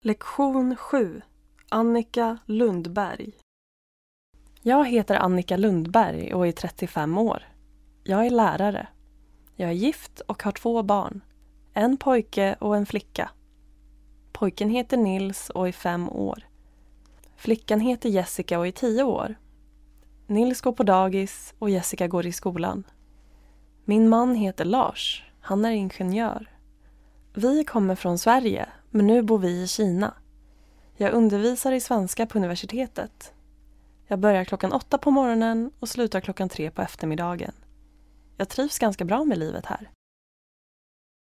Lektion 7 Annika Lundberg Jag heter Annika Lundberg och är 35 år. Jag är lärare. Jag är gift och har två barn. En pojke och en flicka. Pojken heter Nils och är fem år. Flickan heter Jessica och är tio år. Nils går på dagis och Jessica går i skolan. Min man heter Lars. Han är ingenjör. Vi kommer från Sverige, men nu bor vi i Kina. Jag undervisar i svenska på universitetet. Jag börjar klockan åtta på morgonen och slutar klockan tre på eftermiddagen. Jag trivs ganska bra med livet här.